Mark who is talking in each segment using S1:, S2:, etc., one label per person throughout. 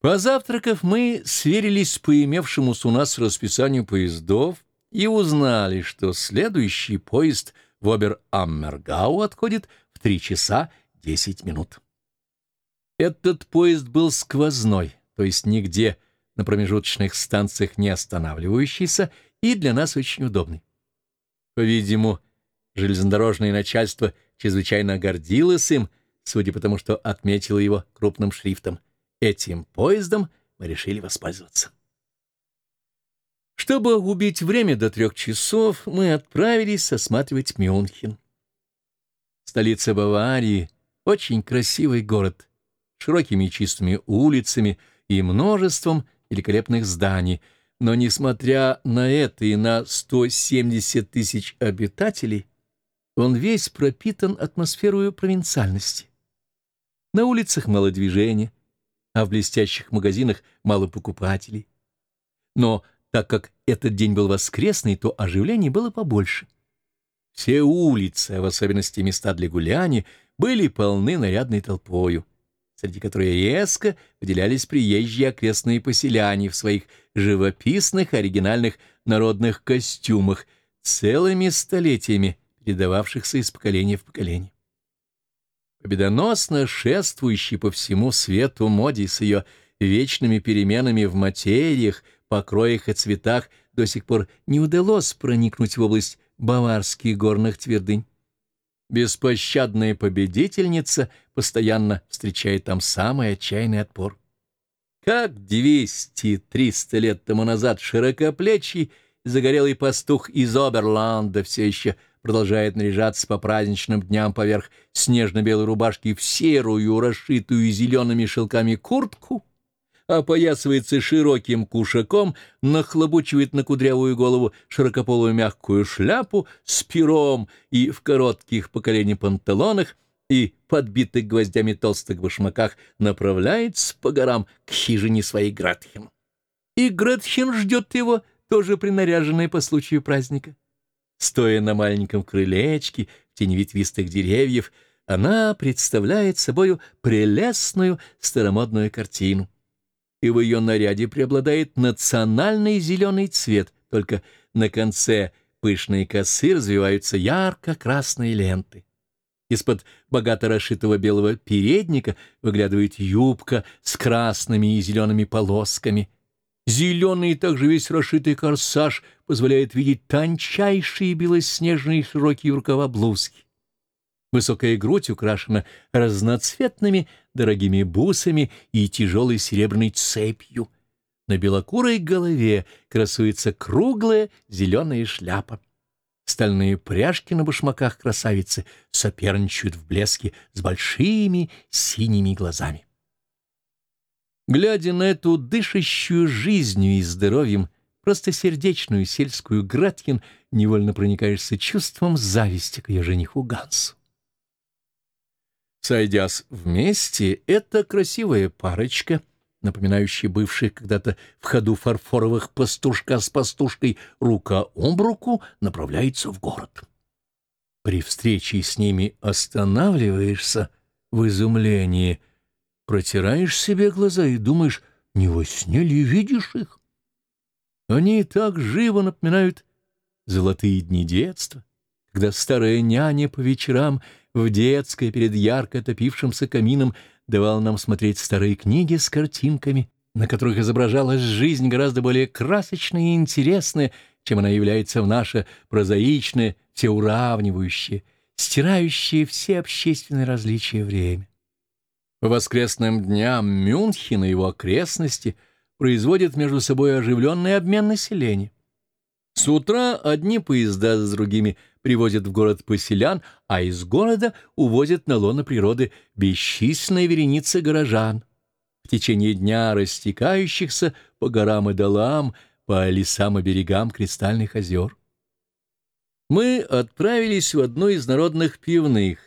S1: Позавтракав, мы сверились по имевшемуся у нас расписанию поездов и узнали, что следующий поезд в Обер-Аммергау отходит в 3 часа 10 минут. Этот поезд был сквозной, то есть нигде на промежуточных станциях не останавливающийся и для нас очень удобный. По-видимому, железнодорожное начальство чрезвычайно гордилось им, судя по тому, что отметило его крупным шрифтом — Этим поездом мы решили воспользоваться. Чтобы убить время до трех часов, мы отправились осматривать Мюнхен. Столица Баварии — очень красивый город, широкими чистыми улицами и множеством великолепных зданий, но, несмотря на это и на 170 тысяч обитателей, он весь пропитан атмосферой провинциальности. На улицах мало движения, а в блестящих магазинах мало покупателей. Но так как этот день был воскресный, то оживление было побольше. Все улицы, а в особенности места для гуляния, были полны нарядной толпою, среди которой резко выделялись приезжие окрестные поселяне в своих живописных оригинальных народных костюмах, целыми столетиями передававшихся из поколения в поколение победоносно шествующий по всему свету моде с ее вечными переменами в материях, покроях и цветах, до сих пор не удалось проникнуть в область баварских горных твердынь. Беспощадная победительница постоянно встречает там самый отчаянный отпор. Как 200-300 лет тому назад широкоплечий загорелый пастух из Оберланда все еще продолжает наряжаться по праздничным дням поверх снежно-белой рубашки в серую, расшитую зелеными шелками куртку, опоясывается широким кушаком, нахлобучивает на кудрявую голову широкополую мягкую шляпу с пером и в коротких по колени панталонах и подбитых гвоздями толстых башмаках направляется по горам к хижине своей Гретхен. И Гретхен ждет его, тоже принаряженная по случаю праздника. Стоя на маленьком крылечке в тени ветвистых деревьев, она представляет собою прелестную старомодную картину. И в ее наряде преобладает национальный зеленый цвет, только на конце пышные косы развиваются ярко-красные ленты. Из-под богато расшитого белого передника выглядывает юбка с красными и зелеными полосками — Зеленый также весь расшитый корсаж позволяет видеть тончайшие белоснежные широкие рукава блузки. Высокая грудь украшена разноцветными дорогими бусами и тяжелой серебряной цепью. На белокурой голове красуется круглая зеленая шляпа. Стальные пряжки на башмаках красавицы соперничают в блеске с большими синими глазами. Глядя на эту дышащую жизнью и здоровьем, просто сердечную сельскую Граткин, невольно проникаешься чувством зависти к ее жениху Гансу. Сойдясь вместе, эта красивая парочка, напоминающая бывших когда-то в ходу фарфоровых пастушка с пастушкой, рука об руку направляется в город. При встрече с ними останавливаешься в изумлении — протираешь себе глаза и думаешь, не во сне ли видишь их? Они так живо напоминают золотые дни детства, когда старая няня по вечерам в детской перед ярко топившимся камином давала нам смотреть старые книги с картинками, на которых изображалась жизнь гораздо более красочная и интересная, чем она является в наше прозаичное, всеуравнивающее, стирающее все общественные различия время. По воскресным дням Мюнхен и его окрестности производят между собой оживленный обмен населения. С утра одни поезда с другими привозят в город поселян, а из города увозят на лоно природы бесчисленные вереницы горожан, в течение дня растекающихся по горам и долам, по лесам и берегам кристальных озер. Мы отправились в одну из народных пивных,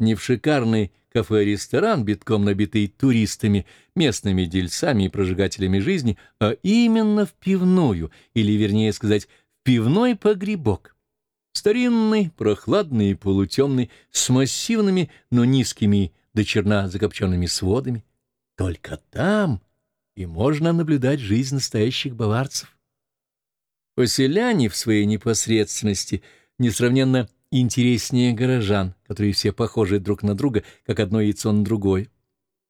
S1: не в шикарный кафе-ресторан, битком набитый туристами, местными дельцами и прожигателями жизни, а именно в пивную, или, вернее сказать, в пивной погребок. Старинный, прохладный и полутемный, с массивными, но низкими до черна закопченными сводами. Только там и можно наблюдать жизнь настоящих баварцев. Поселяне в своей непосредственности несравненно интереснее горожан, которые все похожи друг на друга, как одно яйцо на другое.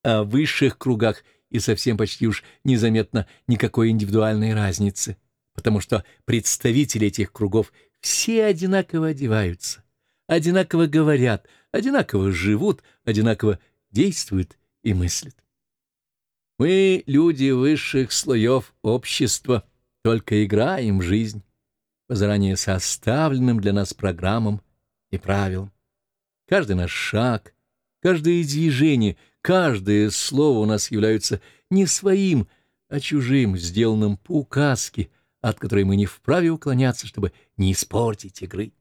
S1: А в высших кругах и совсем почти уж незаметно никакой индивидуальной разницы, потому что представители этих кругов все одинаково одеваются, одинаково говорят, одинаково живут, одинаково действуют и мыслят. Мы, люди высших слоев общества, только играем жизнь по заранее составленным для нас программам и правилам. Каждый наш шаг, каждое движение, каждое слово у нас являются не своим, а чужим, сделанным по указке, от которой мы не вправе уклоняться, чтобы не испортить игры.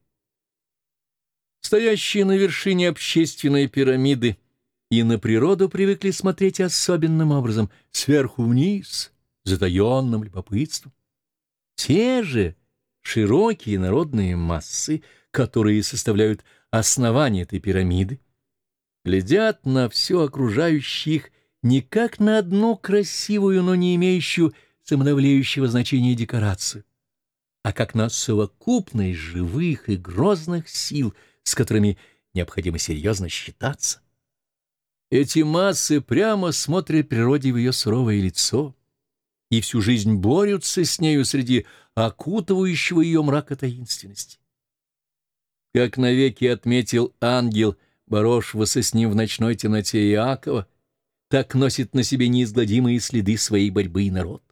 S1: Стоящие на вершине общественной пирамиды — и на природу привыкли смотреть особенным образом, сверху вниз, затаенным любопытством. Те же широкие народные массы, которые составляют основание этой пирамиды, глядят на все окружающее их не как на одну красивую, но не имеющую самодавляющего значения декорацию, а как на совокупность живых и грозных сил, с которыми необходимо серьезно считаться. Эти массы прямо смотрят природе в ее суровое лицо и всю жизнь борются с нею среди окутывающего ее мрака таинственности. Как навеки отметил ангел, боровшегося с ним в ночной темноте Иакова, так носит на себе неизгладимые следы своей борьбы и народ.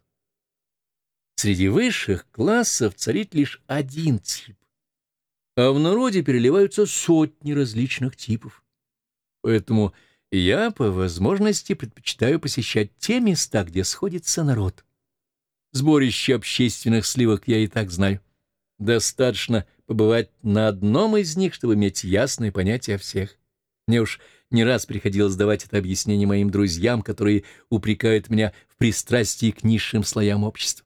S1: Среди высших классов царит лишь один тип, а в народе переливаются сотни различных типов. Поэтому я, по возможности, предпочитаю посещать те места, где сходится народ. Сборище общественных сливок я и так знаю. Достаточно побывать на одном из них, чтобы иметь ясное понятие о всех. Мне уж не раз приходилось давать это объяснение моим друзьям, которые упрекают меня в пристрастии к низшим слоям общества.